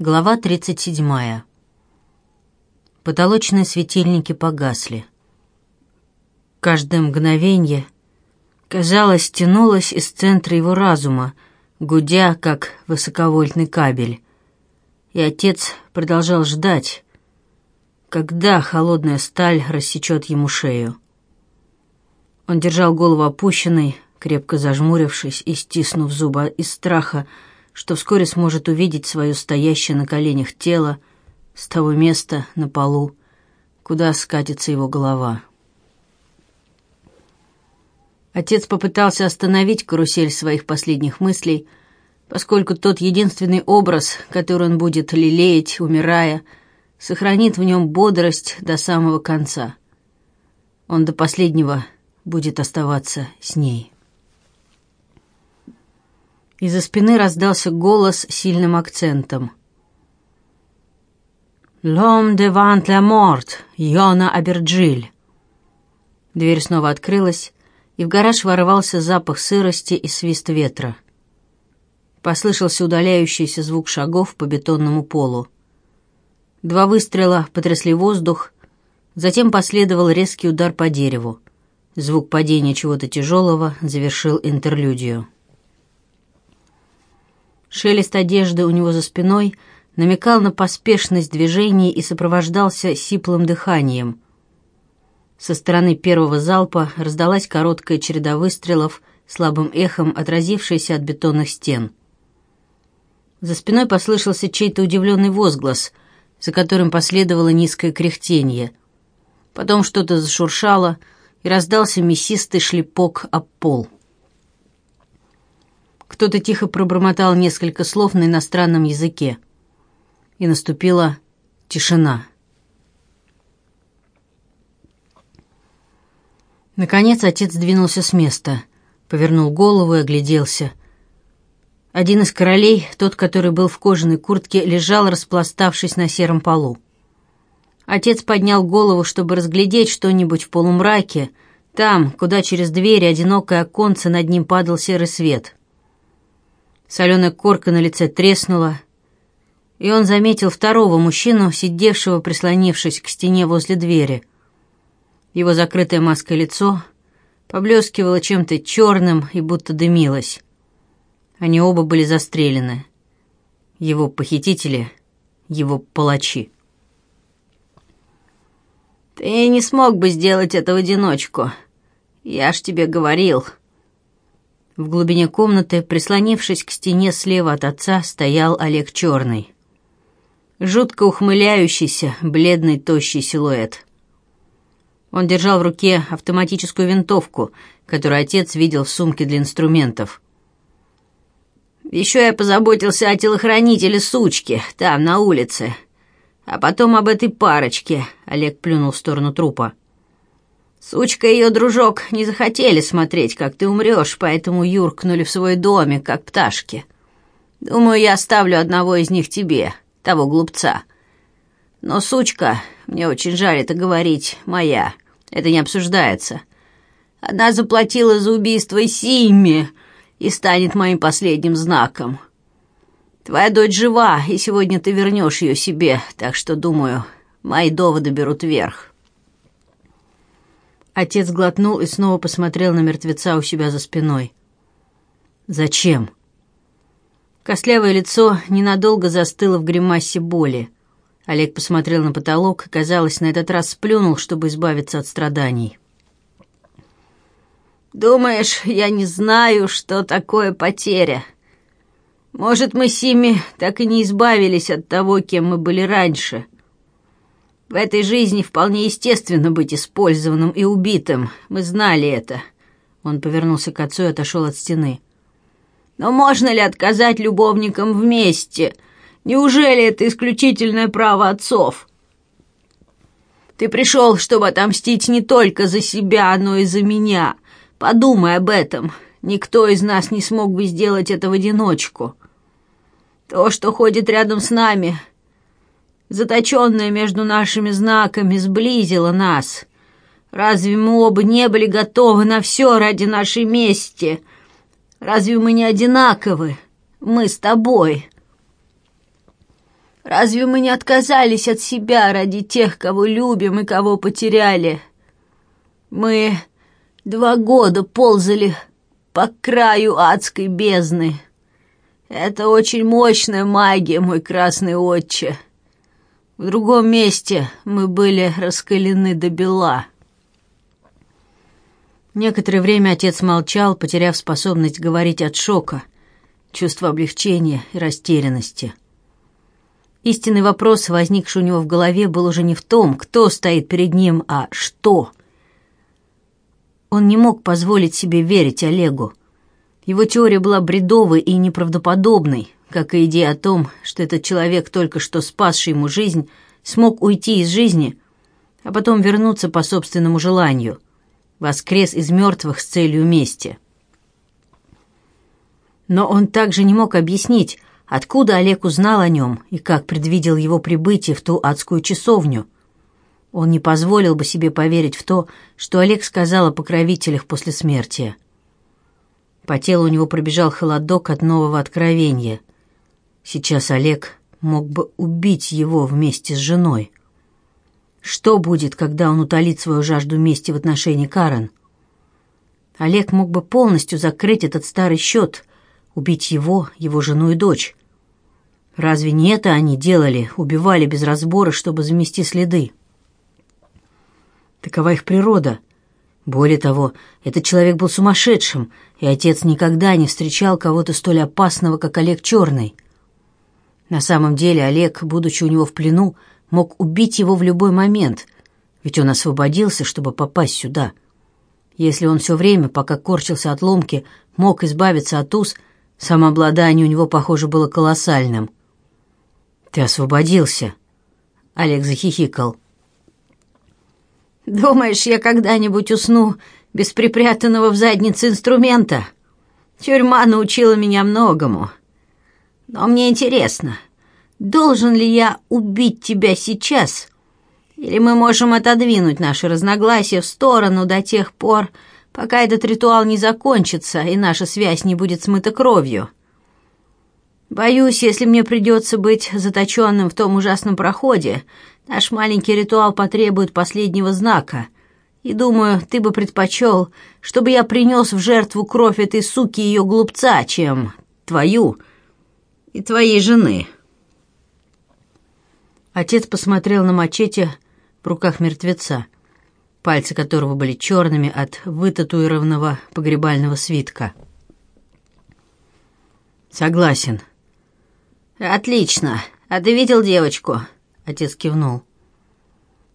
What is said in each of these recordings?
Глава 37. Потолочные светильники погасли. Каждое мгновенье казалось, тянулось из центра его разума, гудя, как высоковольтный кабель. И отец продолжал ждать, когда холодная сталь рассечет ему шею. Он держал голову опущенной, крепко зажмурившись и стиснув зубы из страха, что вскоре сможет увидеть свое стоящее на коленях тело с того места на полу, куда скатится его голова. Отец попытался остановить карусель своих последних мыслей, поскольку тот единственный образ, который он будет лелеять, умирая, сохранит в нем бодрость до самого конца. Он до последнего будет оставаться с ней. Из-за спины раздался голос с сильным акцентом. «Лом де вант ля морт, Йона Аберджиль!» Дверь снова открылась, и в гараж ворвался запах сырости и свист ветра. Послышался удаляющийся звук шагов по бетонному полу. Два выстрела потрясли воздух, затем последовал резкий удар по дереву. Звук падения чего-то тяжелого завершил интерлюдию. Шелест одежды у него за спиной намекал на поспешность движений и сопровождался сиплым дыханием. Со стороны первого залпа раздалась короткая череда выстрелов, слабым эхом отразившаяся от бетонных стен. За спиной послышался чей-то удивленный возглас, за которым последовало низкое кряхтение. Потом что-то зашуршало, и раздался мясистый шлепок об пол. Кто-то тихо пробормотал несколько слов на иностранном языке. И наступила тишина. Наконец отец двинулся с места, повернул голову и огляделся. Один из королей, тот, который был в кожаной куртке, лежал, распластавшись на сером полу. Отец поднял голову, чтобы разглядеть что-нибудь в полумраке, там, куда через двери одинокое оконце над ним падал серый свет. Соленая корка на лице треснула, и он заметил второго мужчину, сидевшего, прислонившись к стене возле двери. Его закрытое маской лицо поблескивало чем-то черным и будто дымилось. Они оба были застрелены. Его похитители, его палачи. «Ты не смог бы сделать это в одиночку. Я ж тебе говорил», в глубине комнаты, прислонившись к стене слева от отца, стоял Олег Черный. Жутко ухмыляющийся, бледный, тощий силуэт. Он держал в руке автоматическую винтовку, которую отец видел в сумке для инструментов. «Еще я позаботился о телохранителе сучки, там, на улице. А потом об этой парочке», — Олег плюнул в сторону трупа. Сучка ее дружок не захотели смотреть, как ты умрешь, поэтому юркнули в свой домик, как пташки. Думаю, я оставлю одного из них тебе, того глупца. Но сучка, мне очень жаль это говорить, моя. Это не обсуждается. Она заплатила за убийство Симми и станет моим последним знаком. Твоя дочь жива, и сегодня ты вернешь ее себе, так что, думаю, мои доводы берут верх». Отец глотнул и снова посмотрел на мертвеца у себя за спиной. «Зачем?» Костлявое лицо ненадолго застыло в гримасе боли. Олег посмотрел на потолок и, казалось, на этот раз сплюнул, чтобы избавиться от страданий. «Думаешь, я не знаю, что такое потеря? Может, мы с Сими так и не избавились от того, кем мы были раньше?» В этой жизни вполне естественно быть использованным и убитым. Мы знали это». Он повернулся к отцу и отошел от стены. «Но можно ли отказать любовникам вместе? Неужели это исключительное право отцов?» «Ты пришел, чтобы отомстить не только за себя, но и за меня. Подумай об этом. Никто из нас не смог бы сделать это в одиночку. То, что ходит рядом с нами, заточенная между нашими знаками, сблизила нас. Разве мы оба не были готовы на все ради нашей мести? Разве мы не одинаковы? Мы с тобой. Разве мы не отказались от себя ради тех, кого любим и кого потеряли? Мы два года ползали по краю адской бездны. Это очень мощная магия, мой красный отче». В другом месте мы были раскалены до бела. Некоторое время отец молчал, потеряв способность говорить от шока, чувства облегчения и растерянности. Истинный вопрос, возникший у него в голове, был уже не в том, кто стоит перед ним, а что. Он не мог позволить себе верить Олегу. Его теория была бредовой и неправдоподобной, как и идея о том, что этот человек, только что спасший ему жизнь, смог уйти из жизни, а потом вернуться по собственному желанию, воскрес из мертвых с целью мести. Но он также не мог объяснить, откуда Олег узнал о нем и как предвидел его прибытие в ту адскую часовню. Он не позволил бы себе поверить в то, что Олег сказал о покровителях после смерти. По телу у него пробежал холодок от нового откровения — Сейчас Олег мог бы убить его вместе с женой. Что будет, когда он утолит свою жажду мести в отношении Карен? Олег мог бы полностью закрыть этот старый счет, убить его, его жену и дочь. Разве не это они делали, убивали без разбора, чтобы замести следы? Такова их природа. Более того, этот человек был сумасшедшим, и отец никогда не встречал кого-то столь опасного, как Олег Черный — на самом деле Олег, будучи у него в плену, мог убить его в любой момент, ведь он освободился, чтобы попасть сюда. Если он все время, пока корчился от ломки, мог избавиться от уз, самообладание у него, похоже, было колоссальным. «Ты освободился!» — Олег захихикал. «Думаешь, я когда-нибудь усну без припрятанного в заднице инструмента? Тюрьма научила меня многому. Но мне интересно, должен ли я убить тебя сейчас, или мы можем отодвинуть наши разногласия в сторону до тех пор, пока этот ритуал не закончится и наша связь не будет смыта кровью. Боюсь, если мне придется быть заточенным в том ужасном проходе, наш маленький ритуал потребует последнего знака. И думаю, ты бы предпочел, чтобы я принес в жертву кровь этой суки и ее глупца, чем твою, и твоей жены». Отец посмотрел на мачете в руках мертвеца, пальцы которого были черными от вытатуированного погребального свитка. «Согласен». «Отлично. А ты видел девочку?» — отец кивнул.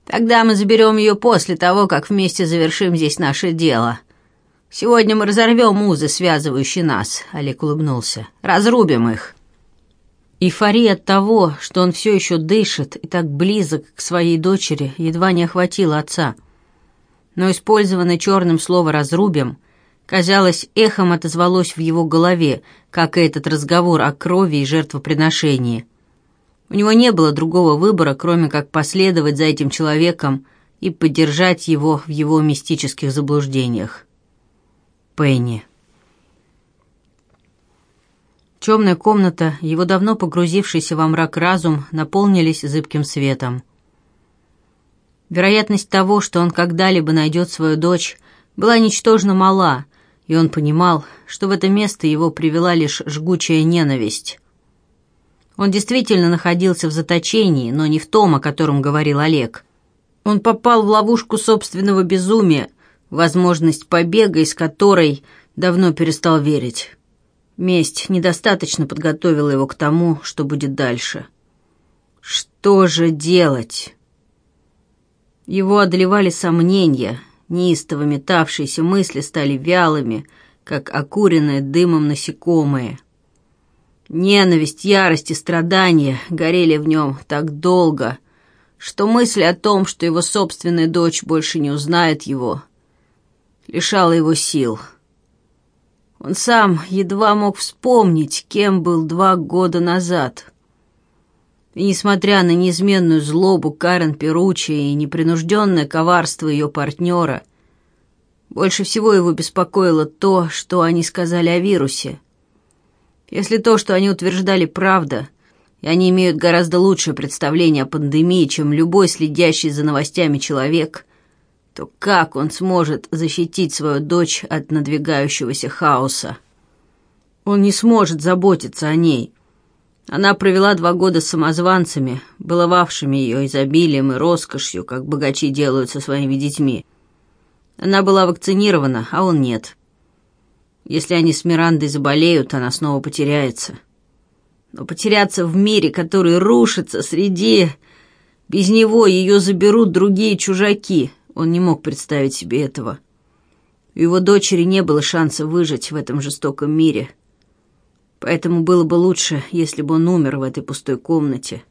«Тогда мы заберем ее после того, как вместе завершим здесь наше дело. Сегодня мы разорвем узы, связывающие нас», — Олег улыбнулся. «Разрубим их». Эйфория от того, что он все еще дышит и так близок к своей дочери, едва не охватила отца. Но использованное черным слово «разрубим» казалось, эхом отозвалось в его голове, как и этот разговор о крови и жертвоприношении. У него не было другого выбора, кроме как последовать за этим человеком и поддержать его в его мистических заблуждениях. Пенни. Темная комната, его давно погрузившийся во мрак разум, наполнились зыбким светом. Вероятность того, что он когда-либо найдет свою дочь, была ничтожно мала, и он понимал, что в это место его привела лишь жгучая ненависть. Он действительно находился в заточении, но не в том, о котором говорил Олег. Он попал в ловушку собственного безумия, возможность побега, из которой давно перестал верить. Месть недостаточно подготовила его к тому, что будет дальше. Что же делать? Его одолевали сомнения, неистово метавшиеся мысли стали вялыми, как окуренные дымом насекомые. Ненависть, ярость и страдания горели в нем так долго, что мысль о том, что его собственная дочь больше не узнает его, лишала его сил — он сам едва мог вспомнить, кем был два года назад. И несмотря на неизменную злобу Карен Перучи и непринужденное коварство ее партнера, больше всего его беспокоило то, что они сказали о вирусе. Если то, что они утверждали, правда, и они имеют гораздо лучшее представление о пандемии, чем любой следящий за новостями человек — то как он сможет защитить свою дочь от надвигающегося хаоса? Он не сможет заботиться о ней. Она провела два года с самозванцами, баловавшими ее изобилием и роскошью, как богачи делают со своими детьми. Она была вакцинирована, а он нет. Если они с Мирандой заболеют, она снова потеряется. Но потеряться в мире, который рушится среди... Без него ее заберут другие чужаки, он не мог представить себе этого. У его дочери не было шанса выжить в этом жестоком мире. Поэтому было бы лучше, если бы он умер в этой пустой комнате,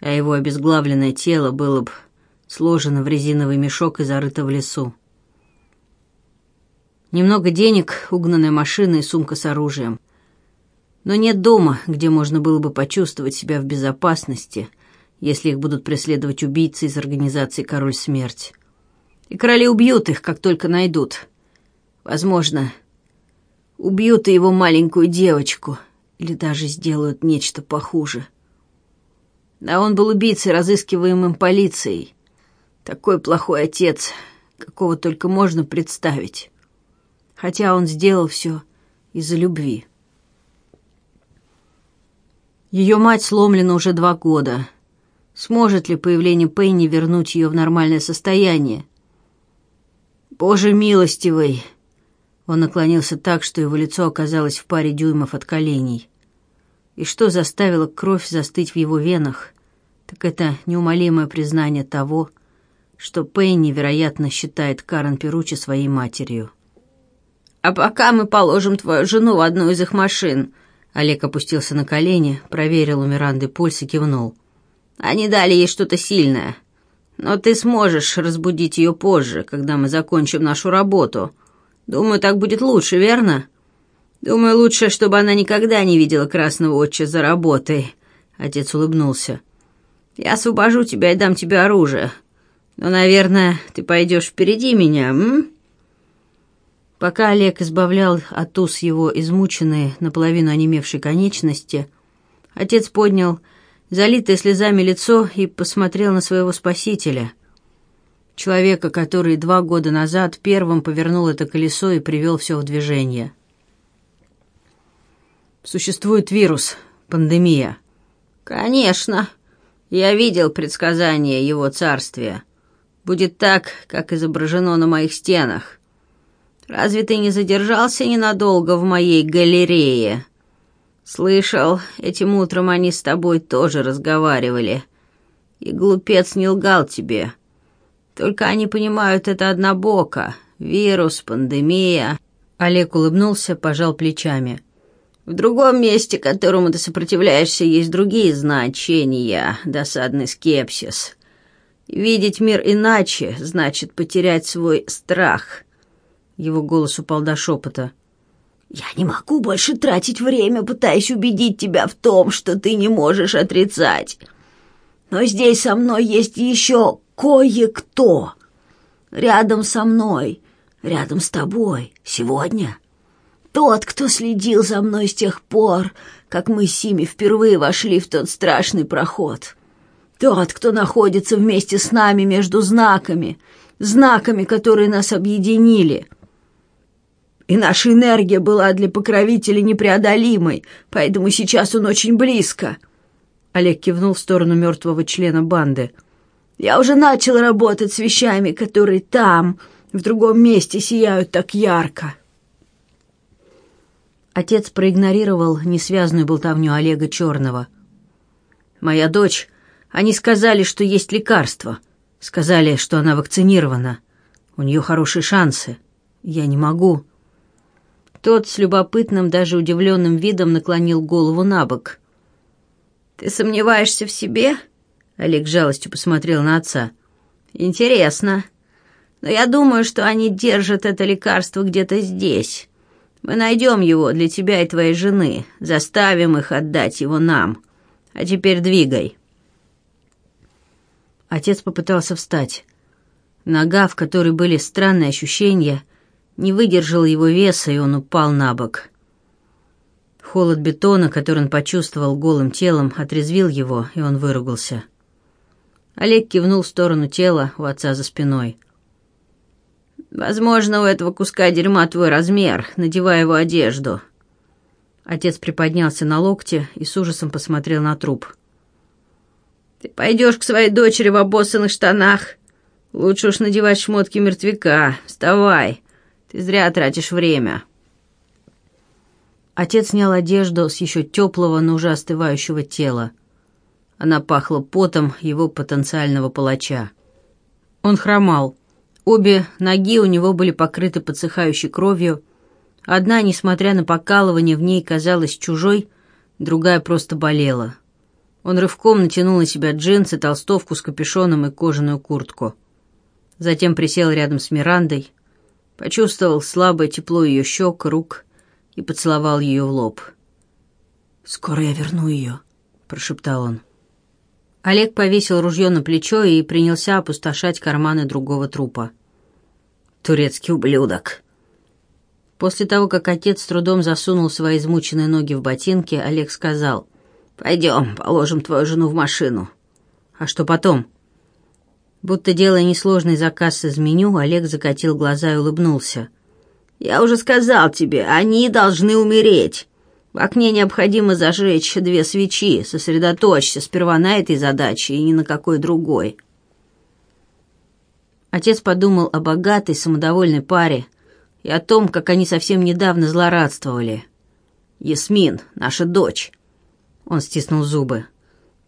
а его обезглавленное тело было бы сложено в резиновый мешок и зарыто в лесу. Немного денег, угнанная машина и сумка с оружием. Но нет дома, где можно было бы почувствовать себя в безопасности, если их будут преследовать убийцы из организации «Король смерть» и короли убьют их, как только найдут. Возможно, убьют и его маленькую девочку, или даже сделают нечто похуже. А он был убийцей, разыскиваемым полицией. Такой плохой отец, какого только можно представить. Хотя он сделал все из-за любви. Ее мать сломлена уже два года. Сможет ли появление Пенни вернуть ее в нормальное состояние? «Боже милостивый!» Он наклонился так, что его лицо оказалось в паре дюймов от коленей. И что заставило кровь застыть в его венах, так это неумолимое признание того, что Пейн невероятно считает Карен Перучи своей матерью. «А пока мы положим твою жену в одну из их машин», Олег опустился на колени, проверил у Миранды пульс и кивнул. «Они дали ей что-то сильное. Но ты сможешь разбудить ее позже, когда мы закончим нашу работу. Думаю, так будет лучше, верно? Думаю, лучше, чтобы она никогда не видела красного отча за работой. Отец улыбнулся. Я освобожу тебя и дам тебе оружие. Но, наверное, ты пойдешь впереди меня, м? Пока Олег избавлял от уз его измученные, наполовину онемевшей конечности, отец поднял залитое слезами лицо и посмотрел на своего спасителя, человека, который два года назад первым повернул это колесо и привел все в движение. «Существует вирус, пандемия». «Конечно. Я видел предсказание его царствия. Будет так, как изображено на моих стенах. Разве ты не задержался ненадолго в моей галерее?» Слышал, этим утром они с тобой тоже разговаривали. И глупец не лгал тебе. Только они понимают это однобоко. Вирус, пандемия. Олег улыбнулся, пожал плечами. В другом месте, которому ты сопротивляешься, есть другие значения, досадный скепсис. Видеть мир иначе значит потерять свой страх. Его голос упал до шепота. Я не могу больше тратить время, пытаясь убедить тебя в том, что ты не можешь отрицать. Но здесь со мной есть еще кое-кто. Рядом со мной, рядом с тобой, сегодня. Тот, кто следил за мной с тех пор, как мы с Сими впервые вошли в тот страшный проход. Тот, кто находится вместе с нами между знаками, знаками, которые нас объединили — и наша энергия была для покровителя непреодолимой, поэтому сейчас он очень близко». Олег кивнул в сторону мертвого члена банды. «Я уже начал работать с вещами, которые там, в другом месте, сияют так ярко». Отец проигнорировал несвязную болтовню Олега Черного. «Моя дочь... Они сказали, что есть лекарство. Сказали, что она вакцинирована. У нее хорошие шансы. Я не могу...» Тот с любопытным, даже удивленным видом наклонил голову на бок. «Ты сомневаешься в себе?» Олег жалостью посмотрел на отца. «Интересно. Но я думаю, что они держат это лекарство где-то здесь. Мы найдем его для тебя и твоей жены, заставим их отдать его нам. А теперь двигай». Отец попытался встать. Нога, в которой были странные ощущения — не выдержала его веса, и он упал на бок. Холод бетона, который он почувствовал голым телом, отрезвил его, и он выругался. Олег кивнул в сторону тела у отца за спиной. «Возможно, у этого куска дерьма твой размер, надевая его одежду». Отец приподнялся на локте и с ужасом посмотрел на труп. «Ты пойдешь к своей дочери в обоссанных штанах. Лучше уж надевать шмотки мертвяка. Вставай!» Ты зря тратишь время». Отец снял одежду с еще теплого, но уже остывающего тела. Она пахла потом его потенциального палача. Он хромал. Обе ноги у него были покрыты подсыхающей кровью. Одна, несмотря на покалывание, в ней казалась чужой, другая просто болела. Он рывком натянул на себя джинсы, толстовку с капюшоном и кожаную куртку. Затем присел рядом с Мирандой, Почувствовал слабое тепло ее щек, рук и поцеловал ее в лоб. «Скоро я верну ее», — прошептал он. Олег повесил ружье на плечо и принялся опустошать карманы другого трупа. «Турецкий ублюдок!» После того, как отец с трудом засунул свои измученные ноги в ботинки, Олег сказал, «Пойдем, положим твою жену в машину». «А что потом?» Будто делая несложный заказ из меню, Олег закатил глаза и улыбнулся. «Я уже сказал тебе, они должны умереть. В окне необходимо зажечь две свечи. Сосредоточься сперва на этой задаче и ни на какой другой». Отец подумал о богатой, самодовольной паре и о том, как они совсем недавно злорадствовали. «Ясмин, наша дочь!» Он стиснул зубы.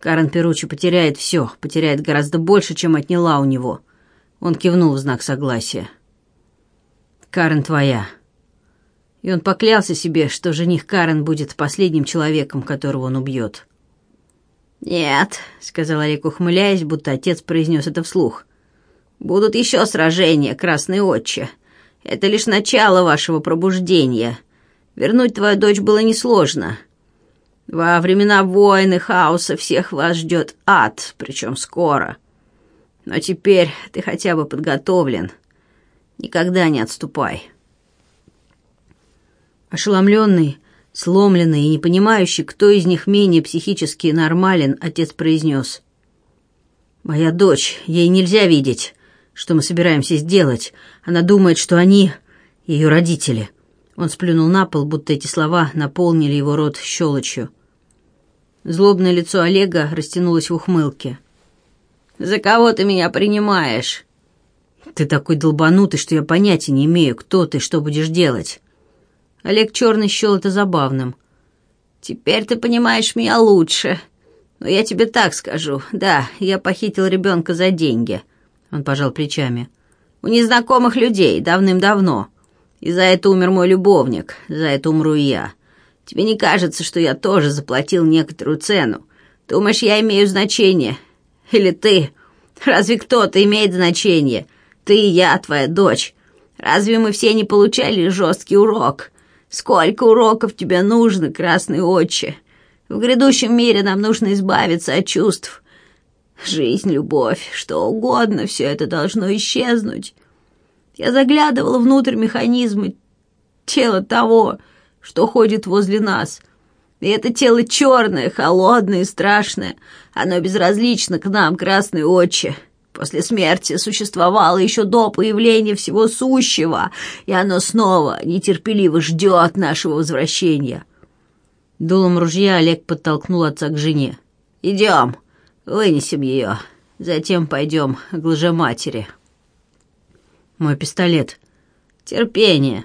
Карен Перучи потеряет все, потеряет гораздо больше, чем отняла у него. Он кивнул в знак согласия. «Карен твоя». И он поклялся себе, что жених Карен будет последним человеком, которого он убьет. «Нет», — сказал Олег, ухмыляясь, будто отец произнес это вслух. «Будут еще сражения, красный отче. Это лишь начало вашего пробуждения. Вернуть твою дочь было несложно. Во времена войн и хаоса всех вас ждет ад, причем скоро. Но теперь ты хотя бы подготовлен. Никогда не отступай». Ошеломленный, сломленный и не понимающий, кто из них менее психически нормален, отец произнес. «Моя дочь, ей нельзя видеть, что мы собираемся сделать. Она думает, что они ее родители». Он сплюнул на пол, будто эти слова наполнили его рот щелочью. Злобное лицо Олега растянулось в ухмылке. «За кого ты меня принимаешь?» «Ты такой долбанутый, что я понятия не имею, кто ты, что будешь делать». Олег Черный счел это забавным. «Теперь ты понимаешь меня лучше. Но я тебе так скажу. Да, я похитил ребенка за деньги». Он пожал плечами. «У незнакомых людей, давным-давно. И за это умер мой любовник, за это умру я. Тебе не кажется, что я тоже заплатил некоторую цену? Думаешь, я имею значение? Или ты? Разве кто-то имеет значение? Ты и я, твоя дочь. Разве мы все не получали жесткий урок? Сколько уроков тебе нужно, красный отче? В грядущем мире нам нужно избавиться от чувств. Жизнь, любовь, что угодно, все это должно исчезнуть. Я заглядывала внутрь механизма тела того, что ходит возле нас. И это тело черное, холодное и страшное. Оно безразлично к нам, красные очи. После смерти существовало еще до появления всего сущего, и оно снова нетерпеливо ждет нашего возвращения». Дулом ружья Олег подтолкнул отца к жене. «Идем, вынесем ее, затем пойдем к лжематери». «Мой пистолет». «Терпение»,